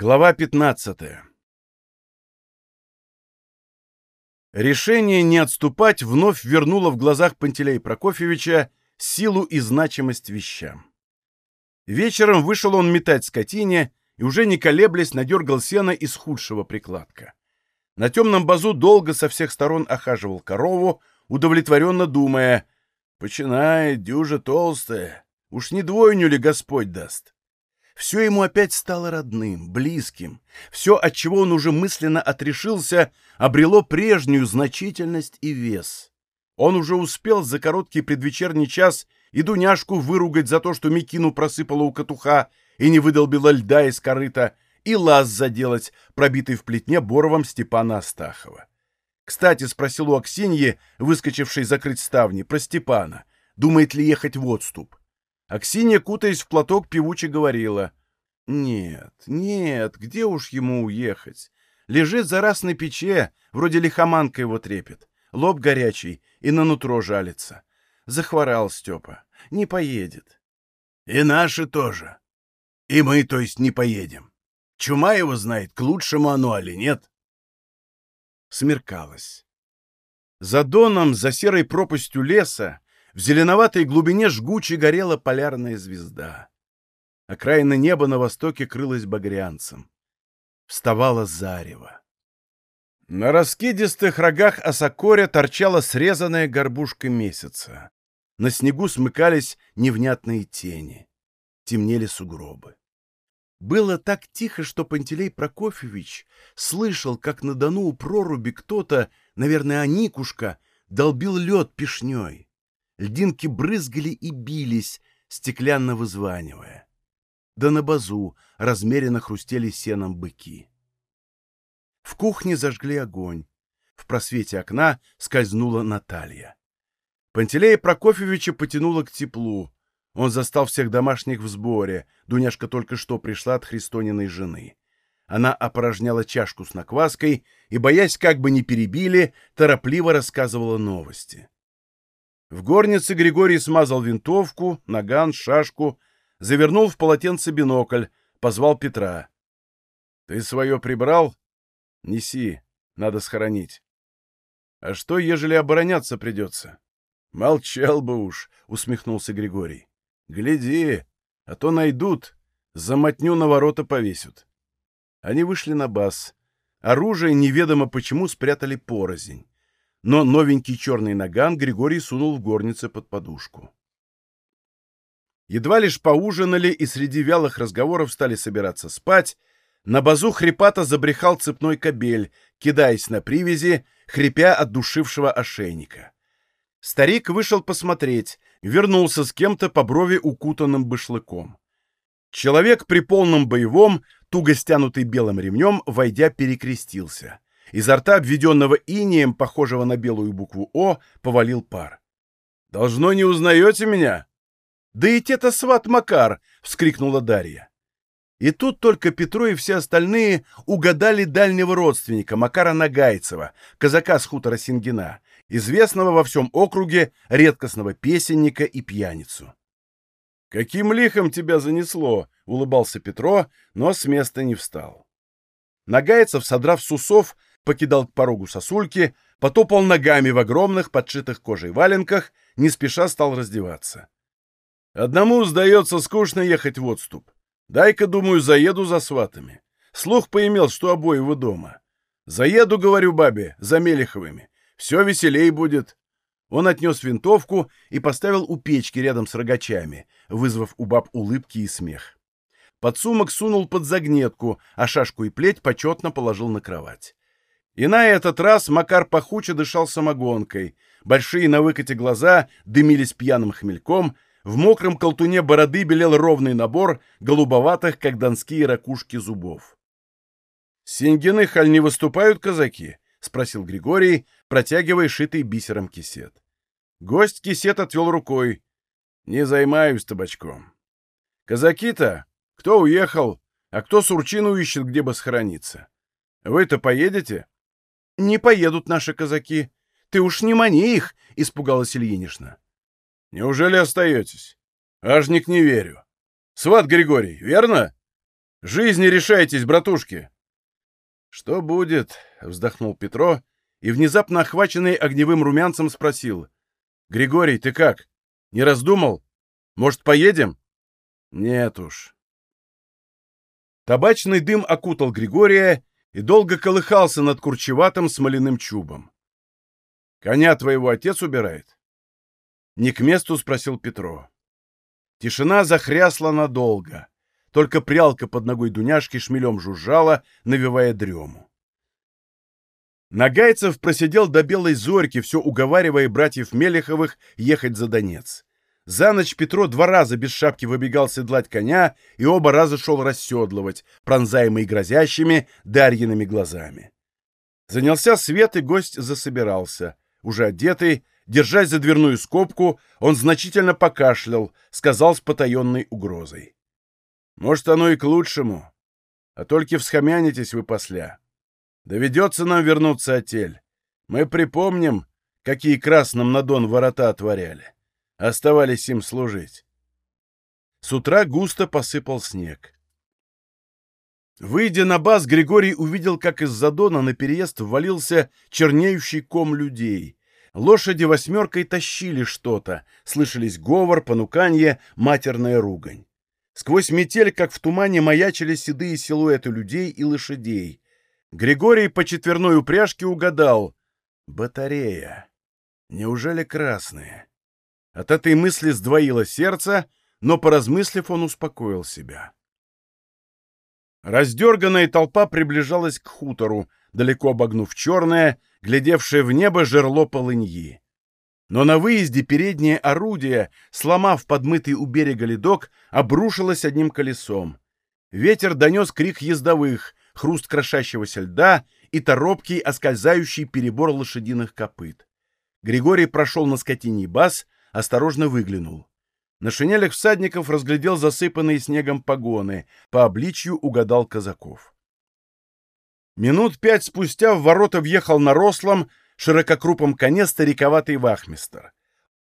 Глава 15 Решение не отступать вновь вернуло в глазах Пантелея Прокофьевича силу и значимость вещам. Вечером вышел он метать скотине и, уже не колеблясь, надергал сено из худшего прикладка. На темном базу долго со всех сторон охаживал корову, удовлетворенно думая, «Починает, дюжа толстая, уж не двойню ли Господь даст?» Все ему опять стало родным, близким. Все, от чего он уже мысленно отрешился, обрело прежнюю значительность и вес. Он уже успел за короткий предвечерний час и Дуняшку выругать за то, что Микину просыпала у катуха и не выдолбила льда из корыта, и лаз заделать, пробитый в плетне боровом Степана Астахова. Кстати, спросил у Аксиньи, выскочившей закрыть ставни, про Степана, думает ли ехать в отступ. Аксинья, кутаясь в платок, певуче говорила. «Нет, нет, где уж ему уехать? Лежит за раз на пече, вроде лихоманка его трепет, лоб горячий и на нутро жалится. Захворал Степа, не поедет». «И наши тоже. И мы, то есть, не поедем. Чума его знает, к лучшему оно, али нет?» Смеркалось. За доном, за серой пропастью леса, в зеленоватой глубине жгуче горела полярная звезда. Окраина неба на востоке крылась багрянцем. Вставала зарево. На раскидистых рогах осокоря торчала срезанная горбушка месяца. На снегу смыкались невнятные тени. Темнели сугробы. Было так тихо, что Пантелей Прокофьевич слышал, как на Дону у проруби кто-то, наверное, Аникушка, долбил лед пешней. Льдинки брызгали и бились, стеклянно вызванивая. Да на базу размеренно хрустели сеном быки. В кухне зажгли огонь. В просвете окна скользнула Наталья. Пантелея Прокофьевича потянуло к теплу. Он застал всех домашних в сборе. Дуняшка только что пришла от Христониной жены. Она опорожняла чашку с накваской и, боясь, как бы не перебили, торопливо рассказывала новости. В горнице Григорий смазал винтовку, наган, шашку, завернул в полотенце бинокль, позвал Петра. — Ты свое прибрал? — Неси, надо схоронить. — А что, ежели обороняться придется? — Молчал бы уж, — усмехнулся Григорий. — Гляди, а то найдут, замотню на ворота повесят. Они вышли на бас. Оружие неведомо почему спрятали порознь но новенький черный наган Григорий сунул в горнице под подушку. Едва лишь поужинали и среди вялых разговоров стали собираться спать, на базу хрипато забрехал цепной кобель, кидаясь на привязи, хрипя от душившего ошейника. Старик вышел посмотреть, вернулся с кем-то по брови укутанным башлыком. Человек при полном боевом, туго стянутый белым ремнем, войдя, перекрестился. Изо рта, обведенного инеем, похожего на белую букву «О», повалил пар. «Должно не узнаете меня?» «Да и те-то сват Макар!» — вскрикнула Дарья. И тут только Петро и все остальные угадали дальнего родственника Макара Нагайцева, казака с хутора Сингина, известного во всем округе редкостного песенника и пьяницу. «Каким лихом тебя занесло?» — улыбался Петро, но с места не встал. Нагайцев, содрав с усов, покидал к порогу сосульки, потопал ногами в огромных, подшитых кожей валенках, не спеша стал раздеваться. Одному, сдается, скучно ехать в отступ. Дай-ка, думаю, заеду за сватами. Слух поимел, что обои вы дома. Заеду, говорю бабе, за Мелеховыми. Все веселей будет. Он отнес винтовку и поставил у печки рядом с рогачами, вызвав у баб улыбки и смех. Подсумок сунул под загнетку, а шашку и плеть почетно положил на кровать. И на этот раз Макар пахуче дышал самогонкой. Большие на выкате глаза дымились пьяным хмельком, в мокром колтуне бороды белел ровный набор голубоватых, как донские ракушки, зубов. «Сингины, халь не выступают казаки?» — спросил Григорий, протягивая шитый бисером кисет. Гость кисет отвел рукой. «Не займаюсь табачком. Казаки-то? Кто уехал, а кто сурчину ищет, где бы схорониться? Вы-то поедете?» «Не поедут наши казаки. Ты уж не мани их!» — испугалась Ильинична. «Неужели остаетесь? Ажник не верю. Сват Григорий, верно?» Жизнь не решайтесь, братушки!» «Что будет?» — вздохнул Петро и, внезапно охваченный огневым румянцем, спросил. «Григорий, ты как? Не раздумал? Может, поедем?» «Нет уж». Табачный дым окутал Григория и долго колыхался над курчеватым смоляным чубом. «Коня твоего отец убирает?» Не к месту спросил Петро. Тишина захрясла надолго. Только прялка под ногой Дуняшки шмелем жужжала, навевая дрему. Нагайцев просидел до белой зорьки, все уговаривая братьев Мелеховых ехать за Донец. За ночь Петро два раза без шапки выбегал седлать коня и оба раза шел расседлывать, пронзаемый грозящими Дарьиными глазами. Занялся свет, и гость засобирался. Уже одетый, держась за дверную скобку, он значительно покашлял, сказал с потаенной угрозой. Может, оно и к лучшему. А только всхомянитесь вы после. Доведется нам вернуться, отель. Мы припомним, какие красным на дон ворота отворяли. Оставались им служить. С утра густо посыпал снег. Выйдя на баз, Григорий увидел, как из-за дона на переезд ввалился чернеющий ком людей. Лошади восьмеркой тащили что-то, слышались говор, понуканье, матерная ругань. Сквозь метель, как в тумане, маячили седые силуэты людей и лошадей. Григорий по четверной упряжке угадал. Батарея. Неужели красные? От этой мысли сдвоило сердце, но, поразмыслив, он успокоил себя. Раздерганная толпа приближалась к хутору, далеко обогнув черное, глядевшее в небо жерло полыньи. Но на выезде переднее орудие, сломав подмытый у берега ледок, обрушилось одним колесом. Ветер донес крик ездовых, хруст крошащегося льда и торопкий, оскользающий перебор лошадиных копыт. Григорий прошел на скотиний баз, осторожно выглянул. На шинелях всадников разглядел засыпанные снегом погоны, по обличью угадал казаков. Минут пять спустя в ворота въехал на рослом, ширококрупом коне стариковатый вахмистер.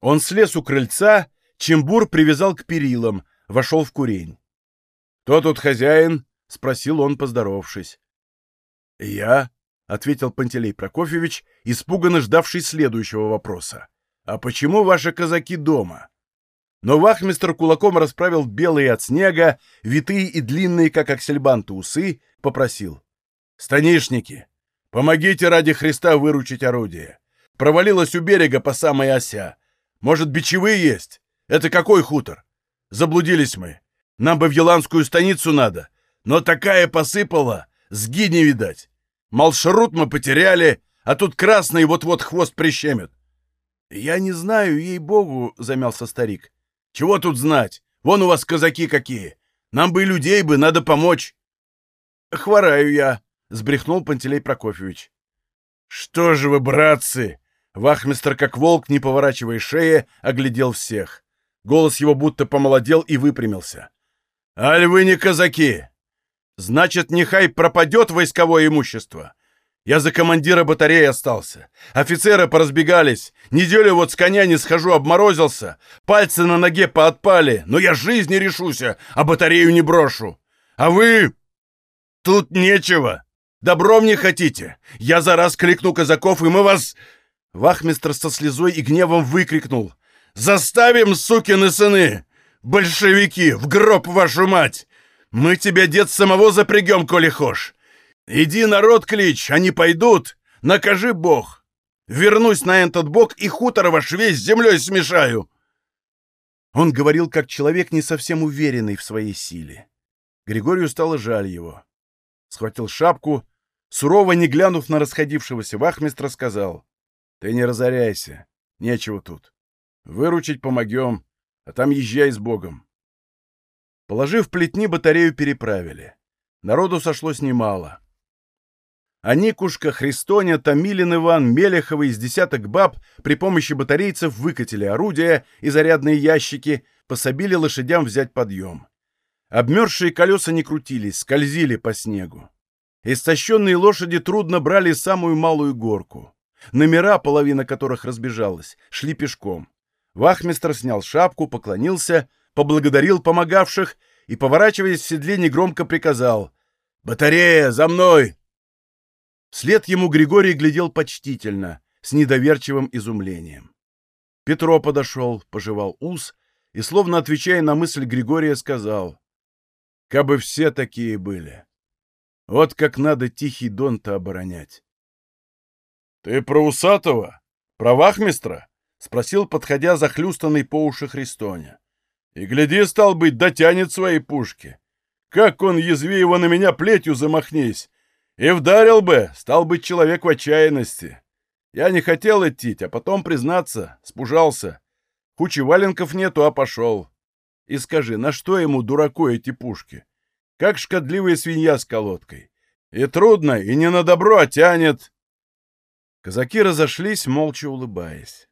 Он слез у крыльца, чембур привязал к перилам, вошел в курень. «Кто тут хозяин?» — спросил он, поздоровавшись. «Я», — ответил Пантелей Прокофьевич, испуганно ждавший следующего вопроса. «А почему ваши казаки дома?» Но вахмистр кулаком расправил белые от снега, витые и длинные, как аксельбанты, усы, попросил. «Станишники, Помогите ради Христа выручить орудие. Провалилось у берега по самой ося. Может, бичевые есть? Это какой хутор? Заблудились мы. Нам бы в Еланскую станицу надо. Но такая посыпала, сги не видать. Малшрут мы потеряли, а тут красный вот-вот хвост прищемит. Я не знаю, ей-богу, замялся старик. Чего тут знать? Вон у вас казаки какие. Нам бы людей бы, надо помочь. Хвораю я, — сбрехнул Пантелей Прокофьевич. «Что же вы, братцы!» Вахмистр, как волк, не поворачивая шеи, оглядел всех. Голос его будто помолодел и выпрямился. «Аль вы не казаки! Значит, нехай пропадет войсковое имущество. Я за командира батареи остался. Офицеры поразбегались. Неделю вот с коня не схожу, обморозился. Пальцы на ноге поотпали. Но я жизнь не решуся, а батарею не брошу. А вы... Тут нечего. Добром не хотите? Я за раз кликну казаков, и мы вас...» Вахмистр со слезой и гневом выкрикнул. «Заставим, сукины сыны! Большевики, в гроб вашу мать! Мы тебя, дед, самого запрягем, коли хошь! Иди, народ, клич, они пойдут! Накажи бог! Вернусь на этот бок и хутор ваш весь с землей смешаю!» Он говорил, как человек, не совсем уверенный в своей силе. Григорию стало жаль его схватил шапку, сурово не глянув на расходившегося вахмистра, сказал, «Ты не разоряйся, нечего тут. Выручить помогем, а там езжай с Богом». Положив плетни, батарею переправили. Народу сошлось немало. А Никушка, Христоня, Томилин Иван, Мелехова из десяток баб при помощи батарейцев выкатили орудия и зарядные ящики, пособили лошадям взять подъем. Обмерзшие колеса не крутились, скользили по снегу. Истощенные лошади трудно брали самую малую горку. Номера, половина которых разбежалась, шли пешком. Вахмистр снял шапку, поклонился, поблагодарил помогавших и, поворачиваясь в седле, негромко приказал «Батарея, за мной!» Вслед ему Григорий глядел почтительно, с недоверчивым изумлением. Петро подошел, пожевал ус и, словно отвечая на мысль Григория, сказал «Кабы все такие были! Вот как надо Тихий Дон-то оборонять!» «Ты про Усатого? Про Вахмистра?» — спросил, подходя захлюстанный по уши Христоня. «И гляди, стал быть, дотянет свои пушки. Как он, язви его на меня плетью замахнись! И вдарил бы, стал быть, человек в отчаянности. Я не хотел идти, а потом, признаться, спужался. Кучи валенков нету, а пошел. И скажи, на что ему, дураку, эти пушки? Как шкодливая свинья с колодкой. И трудно, и не на добро, а тянет. Казаки разошлись, молча улыбаясь.